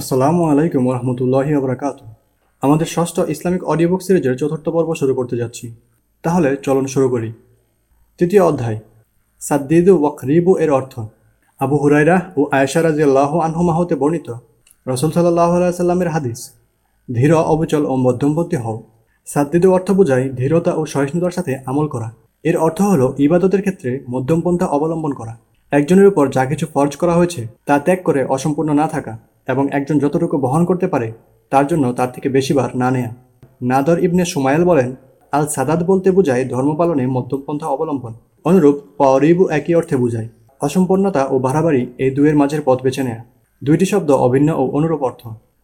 আসসালামু আলাইকুম রহমতুল্লাহি আবরাকাত আমাদের ষষ্ঠ ইসলামিক অডিও বুক সিরিজের চতুর্থ পর্ব শুরু করতে যাচ্ছি। তাহলে চলন শুরু করি। তৃতীয় অধ্যায়, সাদ্দিদু ওয়াকরিবু এর অর্থ, আবু হুরাইরা ও আয়েশা রাজিয়াল্লাহ আনহুমা হতে বর্ণিত, রসুল সাল্লাহ সাল্লামের হাদিস, ধীর, অবচল ও মধ্যমপন্থী হও। সাদ্দিদু অর্থ বোঝায় ধীরতা ও সহিষ্ণুতার সাথে আমল করা। এর অর্থ হলো ইবাদতের ক্ষেত্রে মধ্যমপন্থা অবলম্বন করা। একজনের উপর যা কিছু ফর্জ করা হয়েছে, তা ত্যাগ করে অসম্পূর্ণ না থাকা। এবং একজন যতটুকু বহন করতে পারে, তার জন্য তার থেকে বেশিবার না নেয়া। নাদর ইবনে সুমাইল বলেন আল সাদাদ বলতে বোঝায় ধর্ম পালনে মধ্যমপন্থা অবলম্বন। অনুরূপ পরিবু একই অর্থে বোঝায়, অসম্পূর্ণতা ও বাড়াবাড়ি এই দুয়ের মাঝের পথ বেছে নেয়া। দুইটি শব্দ অভিন্ন ও অনুরূপ অর্থ।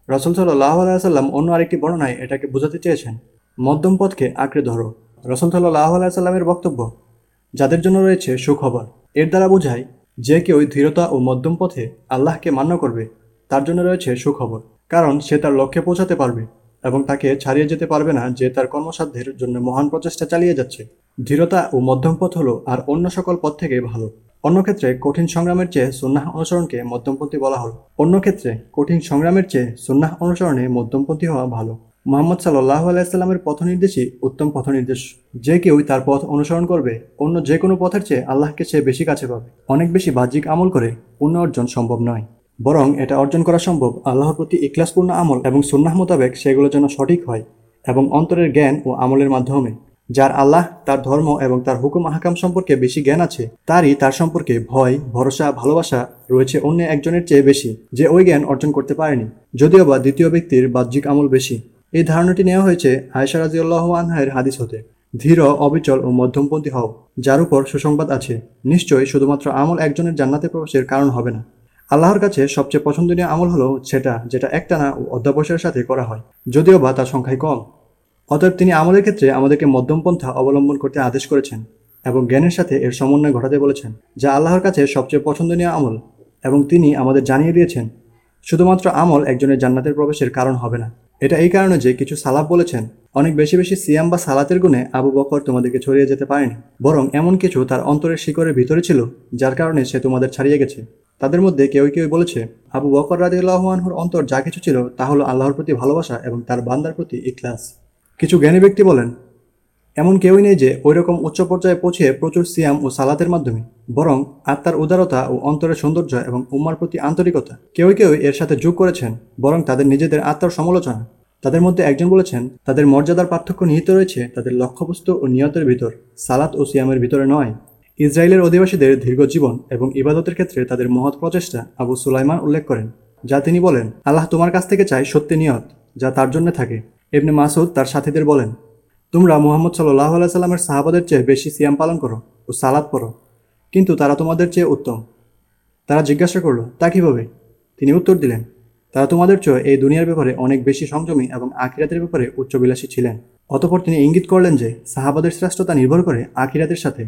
রসুল সাল্লাহ আলাইসাল্লাম অন্য আরেকটি বর্ণনায় এটাকে বোঝাতে চেয়েছেন, মধ্যম পথকে আঁকড়ে ধরো। রসুল সাল্লাহ আলাইসাল্লামের বক্তব্য, যাদের জন্য রয়েছে সুখবর। এর দ্বারা বোঝায়, যে কেউ ধীরতা ও মধ্যম পথে আল্লাহকে মান্য করবে তার জন্য রয়েছে সুখবর। কারণ সে তার লক্ষ্যে পৌঁছাতে পারবে এবং তাকে ছাড়িয়ে যেতে পারবে না যে তার কর্মসাধ্যের জন্য মহান প্রচেষ্টা চালিয়ে যাচ্ছে। ধীরতা ও মধ্যম পথ হলো আর অন্য সকল পথ থেকে ভালো। অন্য ক্ষেত্রে কঠিন সংগ্রামের চেয়ে সুন্নাহ অনুসরণকে মধ্যমপন্থী বলা হলো। অন্য ক্ষেত্রে কঠিন সংগ্রামের চেয়ে সুন্নাহ অনুসরণে মধ্যমপন্থী হওয়া ভালো। মোহাম্মদ সাল্লাহ আলাইস্লামের পথ নির্দেশই উত্তম পথ নির্দেশ যে কেউই তার পথ অনুসরণ করবে, অন্য যে কোনো পথের চেয়ে আল্লাহকে সে বেশি কাছে পাবে। অনেক বেশি বাহ্যিক আমল করে পূর্ণ অর্জন সম্ভব নয়। বরং এটা অর্জন করা সম্ভব আল্লাহর প্রতি ইখলাসপূর্ণ আমল এবং সুন্নাহ মোতাবেক সেগুলো যেন সঠিক হয় এবং অন্তরের জ্ঞান ও আমলের মাধ্যমে। যার আল্লাহ, তার ধর্ম এবং তার হুকুম আহকাম সম্পর্কে বেশি জ্ঞান আছে, তারই তার সম্পর্কে ভয়, ভরসা, ভালোবাসা রয়েছে অন্য একজনের চেয়ে বেশি, যে ওই জ্ঞান অর্জন করতে পারেনি, যদিও বা দ্বিতীয় ব্যক্তির বাহ্যিক আমল বেশি। এই ধারণাটি নেওয়া হয়েছে আয়সা রাজিউল্লাহ আনহায়ের হাদিস হতে। ধীর, অবিচল ও মধ্যমপন্থী হও, যার উপর সুসংবাদ আছে। নিশ্চয়ই শুধুমাত্র আমল একজনের জান্নাতে প্রবেশের কারণ হবে না। আল্লাহর কাছে সবচেয়ে পছন্দনীয় আমল হলো সেটা যেটা একটানা ও অধ্যাবসায়ের সাথে করা হয়, যদিও বা তার সংখ্যায় কম। অতএব তিনি আমলের ক্ষেত্রে আমাদেরকে মধ্যমপন্থা অবলম্বন করতে আদেশ করেছেন এবং জ্ঞানের সাথে এর সমন্বয় ঘটাতে বলেছেন, যা আল্লাহর কাছে সবচেয়ে পছন্দনীয় আমল এবং তিনি আমাদের জানিয়ে দিয়েছেন, শুধুমাত্র আমল একজনের জান্নাতের প্রবেশের কারণ হবে না। এটা এই কারণে যে কিছু সালাফ বলেছেন, অনেক বেশি বেশি সিয়াম বা সালাতের গুণে আবু বকর তোমাদেরকে ছড়িয়ে যেতে পারেনি, বরং এমন কিছু তার অন্তরের শিকড়ের ভিতরে ছিল, যার কারণে সে তোমাদের ছাড়িয়ে গেছে। তাদের মধ্যে কেউ কেউ বলেছে, আবু বকর রাজি আল্লাহানহুর অন্তর যা কিছু ছিল তা হলো আল্লাহর প্রতি ভালোবাসা এবং তার বান্দার প্রতি ইখলাস। কিছু জ্ঞানী ব্যক্তি বলেন, এমন কেউই নেই যে ওই রকম উচ্চ পর্যায়ে পৌঁছে প্রচুর সিয়াম ও সালাতের মাধ্যমে, বরং আত্মার উদারতা ও অন্তরের সৌন্দর্য এবং উম্মার প্রতি আন্তরিকতা। কেউ কেউ এর সাথে যোগ করেছেন, বরং তাদের নিজেদের আত্মার সমালোচনা। তাদের মধ্যে একজন বলেছেন, তাদের মর্যাদার পার্থক্য নিহিত রয়েছে তাদের লক্ষ্যবস্তু ও নিয়তের ভিতর। সালাত ও সিয়ামের ভিতরে নয়। ইসরায়েলের অধিবাসীদের দীর্ঘ জীবন এবং ইবাদতের ক্ষেত্রে তাদের মহৎ প্রচেষ্টা আবু সুলাইমান উল্লেখ করেন, যা তিনি বলেন, আল্লাহ তোমার কাছ থেকে চায় সত্যি নিয়ত, যা তার জন্য থাকে। এমনি মাসুদ তার সাথীদের বলেন, তোমরা মোহাম্মদ সাল্লাহ সাল্লামের সাহাবাদের চেয়ে বেশি সিয়াম পালন করো ও সালাদ পড়ো, কিন্তু তারা তোমাদের চেয়ে উত্তম। তারা জিজ্ঞাসা করল, তা কীভাবে? তিনি উত্তর দিলেন, তারা তোমাদের চেয়ে এই দুনিয়ার ব্যাপারে অনেক বেশি সংযমী এবং আখিরাতের ব্যাপারে উচ্চবিলাসী ছিলেন। অতপর তিনি ইঙ্গিত করলেন যে, সাহাবাদের শ্রেষ্ঠতা নির্ভর করে আখিরাতের সাথে।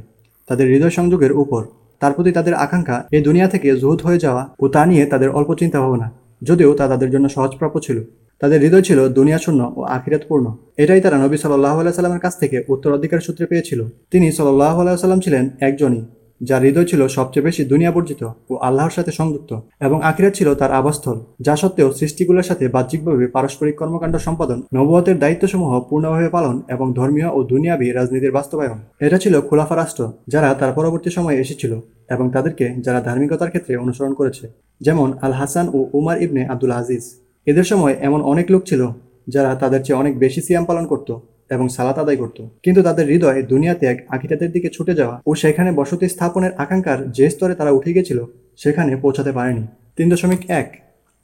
তাদের হৃদয় সংযোগের উপর। তার প্রতি তাদের আকাঙ্ক্ষা, এই দুনিয়া থেকে জুহুত হয়ে যাওয়া ও তা নিয়ে তাদের অল্প চিন্তা ভাবনা যদিও তা তাদের জন্য সহজপ্রাপ্য ছিল। তাদের হৃদয় ছিল দুনিয়া শূন্য ও আখিরাতপূর্ণ। এটাই তারা নবী সাল্লাহ আলাইসাল্লামের কাছ থেকে উত্তরাধিকার সূত্রে পেয়েছিল। তিনি সাল্লাহ আলাইসাল্লাম ছিলেন একজনই। যার হৃদয় ছিল সবচেয়ে বেশি দুনিয়া বর্জিত ও আল্লাহর সাথে সংযুক্ত, এবং আখিরাত ছিল তার আবাসস্থল, যা সত্ত্বেও সৃষ্টিগুলোর সাথে বাহ্যিকভাবে পারস্পরিক কর্মকাণ্ড সম্পাদন নবুয়তের দায়িত্বসমূহ পূর্ণভাবে পালন এবং ধর্মীয় ও দুনিয়াবি রাজনীতির বাস্তবায়ন। এটা ছিল খোলাফা রাষ্ট্র, যারা তার পরবর্তী সময়ে এসেছিল এবং তাদেরকে যারা ধার্মিকতার ক্ষেত্রে অনুসরণ করেছে, যেমন আল হাসান ও উমার ইবনে আব্দুল আজিজ। এদের সময় এমন অনেক লোক ছিল যারা তাদের চেয়ে অনেক বেশি সিয়াম পালন করত। এবং সালাত আদায় করত। কিন্তু তাদের হৃদয় দুনিয়া ত্যাগ আখিরাতের দিকে ছুটে যাওয়া ও সেখানে বসতি স্থাপনের আকাঙ্ক্ষার যে স্তরে তারা উঠে গেছিল, সেখানে পৌঁছাতে পারেনি। তিন দশমিক এক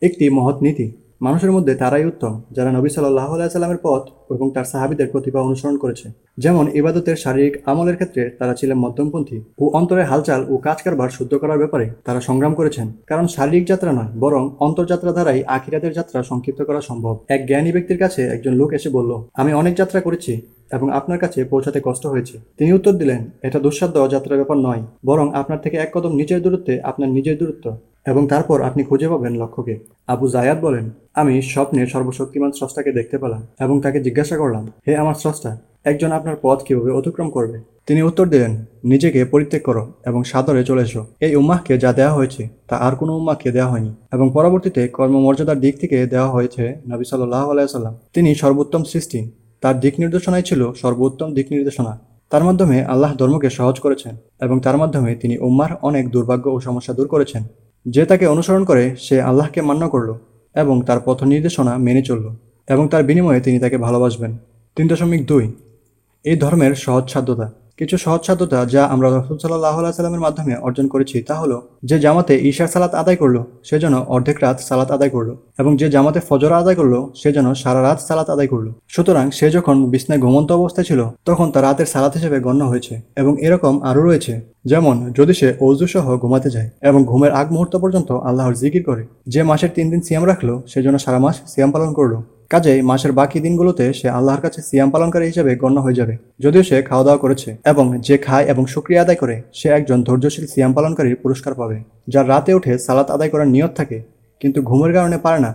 একটি মহৎ নীতি। মানুষের মধ্যে তারাই উত্তম, যারা নবী সাল্লাহ সাল্লামের পথ এবং তার সাহাবিদের প্রতিভা অনুসরণ করেছে। যেমন ইবাদতের শারীরিক আমলের ক্ষেত্রে তারা ছিলেন মধ্যমপন্থী ও অন্তরের হালচাল ও কাজ কারবার শুদ্ধ করার ব্যাপারে তারা সংগ্রাম করেছেন। কারণ শারীরিক যাত্রা নয়, বরং অন্তর্যাত্রা দ্বারাই আখিরাতের যাত্রা সংক্ষিপ্ত করা সম্ভব। এক জ্ঞানী ব্যক্তির কাছে একজন লোক এসে বলল, আমি অনেক যাত্রা করেছি এবং আপনার কাছে পৌঁছাতে কষ্ট হয়েছে। তিনি উত্তর দিলেন, এটা দুঃসাধ্য যাত্রার ব্যাপার নয়, বরং আপনার থেকে এক কদম নিচের দূরত্বে আপনার নিজের দূরত্ব। এবং তারপর আপনি খুঁজে পাবেন লক্ষ্যকে। আবু জায়াদ বলেন, আমি স্বপ্নে সর্বশক্তিমান স্রষ্টাকে দেখতে পেলাম এবং তাকে জিজ্ঞাসা করলাম, হে আমার স্রষ্টা, একজন আপনার পথ কীভাবে অতিক্রম করবে? তিনি উত্তর দিলেন, নিজেকে পরিত্যাগ করো এবং সাদরে চলে এসো। এই উম্মাহকে যা দেওয়া হয়েছে, তা আর কোনো উম্মাহকে দেওয়া হয়নি এবং পরবর্তীতে কর্মমর্যাদার দিক থেকে দেওয়া হয়েছে নবী সাল্লাহ আলাইসাল্লাম তিনি সর্বোত্তম সৃষ্টি। তার দিক নির্দেশনাই ছিল সর্বোত্তম দিক নির্দেশনা। তার মাধ্যমে আল্লাহ ধর্মকে সহজ করেছেন এবং তার মাধ্যমে তিনি উম্মার অনেক দুর্ভাগ্য ও সমস্যা দূর করেছেন। যে তাকে অনুসরণ করে, সে আল্লাহকে মান্য করল এবং তার পথ নির্দেশনা মেনে চলল এবং তার বিনিময়ে তিনি তাকে ভালোবাসবেন। তিন দশমিক দুই। এই ধর্মের সহজসাধ্যতা কিছু সহজসাধ্যতা যা আমরা রসুল সাল্লাহ সাল্লামের মাধ্যমে অর্জন করেছি তা হলো, যে জামাতে ঈশার সালাত আদায় করল, সে যেন অর্ধেক রাত সালাত আদায় করল এবং যে জামাতে ফজর আদায় করল, সে যেন সারা রাত সালাত আদায় করল। সুতরাং সে যখন বিছনায় ঘুমন্ত অবস্থায় ছিল, তখন তার রাতের সালাত হিসেবে গণ্য হয়েছে এবং এরকম আরও রয়েছে, যেমন যদি সে অজু সহ ঘুমাতে যায় এবং ঘুমের আগ মুহূর্ত পর্যন্ত আল্লাহর জিকির করে, যে মাসের তিন দিন সিয়াম রাখল, সে যেন সারা মাস সিয়াম পালন করল। কাজেই মাসের বাকি দিনগুলোতে সে আল্লাহর কাছে সিয়াম পালনকারী হিসেবে গণ্য হয়ে যাবে। যদিও সে খাওয়া দাওয়া করেছে এবং যে খায় এবং সুক্রিয়া আদায় করে, সে একজন ধৈর্যশীল সিয়াম পালনকারীর পুরস্কার পাবে, যার রাতে উঠে সালাত আদায় করার নিয়ত থাকে, কিন্তু ঘুমের কারণে পারে না।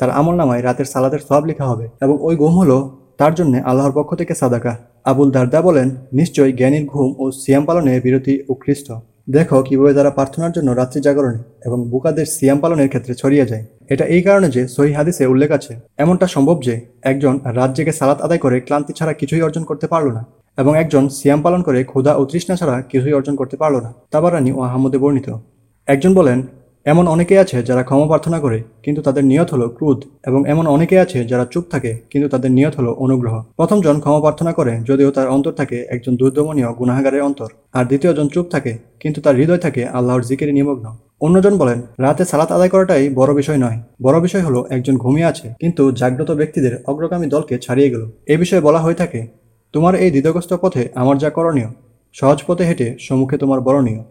তার আমল নামায় রাতের সালাতের সব লেখা হবে এবং ওই ঘুম হলো তার জন্য আল্লাহর পক্ষ থেকে সাদাকা। আবুল দারদা বলেন, নিশ্চয়ই জ্ঞানীর ঘুম ও সিয়াম পালনে বিরতি উৎকৃষ্ট। দেখো কীভাবে তারা প্রার্থনার জন্য রাত্রি জাগরণে এবং বুকাদের সিয়াম পালনের ক্ষেত্রে ছড়িয়ে যায়। এটা এই কারণে যে সহি হাদিসে উল্লেখ আছে, এমনটা সম্ভব যে একজন রাত জেগে সালাত আদায় করে ক্লান্তি ছাড়া কিছুই অর্জন করতে পারল না এবং একজন সিয়াম পালন করে ক্ষুধা ও তৃষ্ণা ছাড়া কিছুই অর্জন করতে পারল না। তাবারানি ও আহমদে বর্ণিত। একজন বলেন এমন অনেকে আছে যারা ক্ষমা প্রার্থনা করে, কিন্তু তাদের নিয়ত হলো ক্রোধ, এবং এমন অনেকে আছে যারা চুপ থাকে, কিন্তু তাদের নিয়ত হলো অনুগ্রহ। প্রথমজন ক্ষমা প্রার্থনা করে যদিও তার অন্তর থাকে একজন দুর্দমনীয় গুনাহাগারের অন্তর, আর দ্বিতীয়জন চুপ থাকে, কিন্তু তার হৃদয় থাকে আল্লাহর জিকিরে নিমগ্ন। অন্যজন বলেন, রাতে সালাত আদায় করাটাই বড় বিষয় নয়, বড় বিষয় হলো একজন ঘুমিয়ে আছে, কিন্তু জাগ্রত ব্যক্তিদের অগ্রগামী দলকে ছাড়িয়ে গেল। এ বিষয়ে বলা হয়ে থাকে, তোমার এই দ্বিধগ্রস্ত পথে আমার যা করণীয়, সহজ পথে হেঁটে সম্মুখে তোমার বরণীয়।